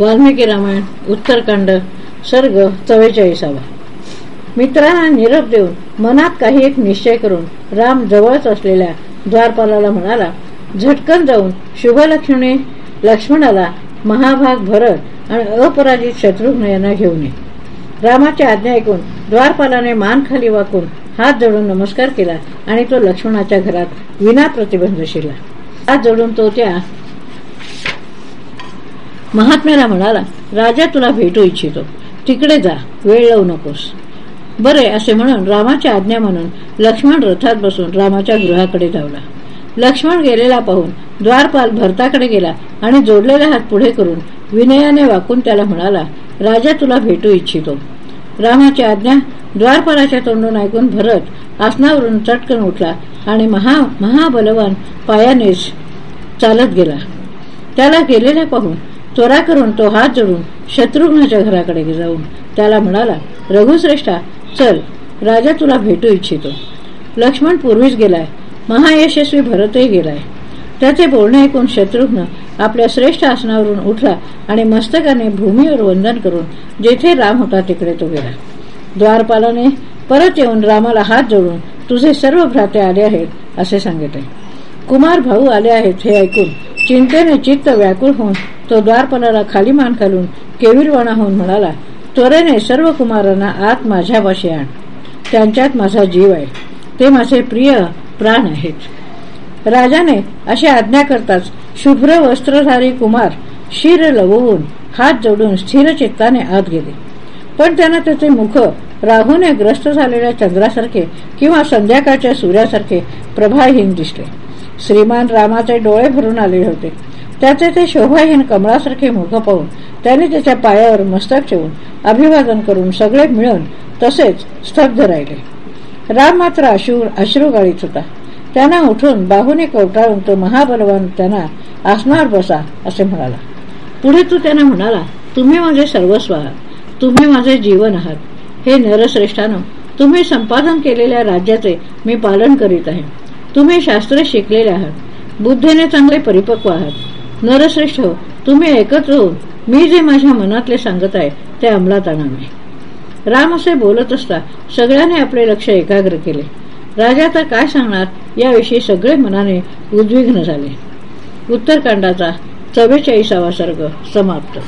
वाल्मिकी रामायण उत्तरकांड सर्ग चव्वेचाळीसावा. मित्रांना निरोप देऊन मनात काही एक निश्चय करून राम जवळच असलेल्या द्वारपालाला म्हणाला झटकन जाऊन शुभलक्ष्मी लक्ष्मणाला महाभाग भरत आणि अपराजित शत्रुघ्न यांना घेऊन ये. रामाची आज्ञा ऐकून द्वारपालाने मान खाली वाकून हात जोडून नमस्कार केला आणि तो लक्ष्मणाच्या घरात विना प्रतिबंध शिरला. हात जोडून तो त्या महात्म्याला म्हणाला राजा तुला भेटू इच्छितो. तिकडे जा. वेळ लावू नकोस. बरे असे म्हणून रामाची आज्ञा म्हणून लक्ष्मण रथात बसून रामाच्या गृहाकडे धावला. लक्ष्मण गेलेला पाहून द्वारपाल भरताकडे गेला आणि जोडलेला हात पुढे करून विनयाने वाकून त्याला म्हणाला राजा तुला भेटू इच्छितो. रामाची आज्ञा द्वारपालाच्या तोंडून ऐकून भरत आसनावरून चटकन उठला आणि महा महाबलवान पायानेच चालत गेला. त्याला गेलेला पाहून त्वरा करून तो हात जोडून शत्रुघ्नाच्या घराकडे जाऊन त्याला म्हणाला रघुश्रेष्ठा चल राजा तुला भेटू इच्छितो. लक्ष्मण पूर्वीच गेलाय महायशस्वी भरतही गेलाय. त्याचे बोलणे ऐकून शत्रुघ्न आपल्या श्रेष्ठ आसनावरून उठला आणि मस्तकाने भूमीवर वंदन करून जेथे राम होता तिकडे तो गेला. द्वारपालाने परत येऊन रामाला हात जोडून तुझे सर्व भ्राते आले आहेत असे सांगितले. कुमार भाऊ आले आहेत हे ऐकून चिंतेने चित्त व्याकुळ होऊन तो द्वारपालाला खाली मान घालून केविलवाणा होऊन म्हणाला त्वरेने सर्व कुमारांना आत माझ्यापाशी आण. त्यांच्यात माझा जीव आहे. ते माझे प्रिय प्राण आहेत. राजाने अशी आज्ञा करताच शुभ्र वस्त्रधारी कुमार शिर लवून हात जोडून स्थिर चित्ताने आत गेले. पण त्यांना त्याचे मुख राहूने ग्रस्त झालेल्या चंद्रासारखे किंवा संध्याकाळच्या सूर्यासारखे प्रभाहीन दिसले. श्रीमान रामाचे डोळे भरून आले होते. त्याचे ते शोभाहीन कमळासारखे मुख पाहून त्याने त्याच्या पायावर मस्तक ठेवून अभिवादन करून सगळे मिळून तसेच स्तब्ध राहिले. राम मात्र अश्रू अश्रू गाळीत होता. त्यांना उठून बाहूने कवटाळून तो महाबलवान त्यांना आसनावर बसा असे म्हणाला. पुढे तू त्यांना म्हणाला तुम्ही माझे सर्वस्व आहात. तुम्ही माझे जीवन आहात. हे नरश्रेष्ठानं तुम्ही संपादन केलेल्या राज्याचे मी पालन करीत आहे. तुम्ही शास्त्र शिकलेले आहात. बुद्धीने चांगले परिपक्व आहात. नरश्रेष्ठ हो तुम्ही एकत्र होऊन मी जे माझ्या मनातले सांगत आहे ते अंमलात आणावे राम असे बोलत असता सगळ्यांनी आपले लक्ष एकाग्र केले. राजा तर काय सांगणार याविषयी सगळे मनाने उद्विग्न झाले. उत्तरकांडाचा चव्वेचाळीसावा सर्ग समाप्त.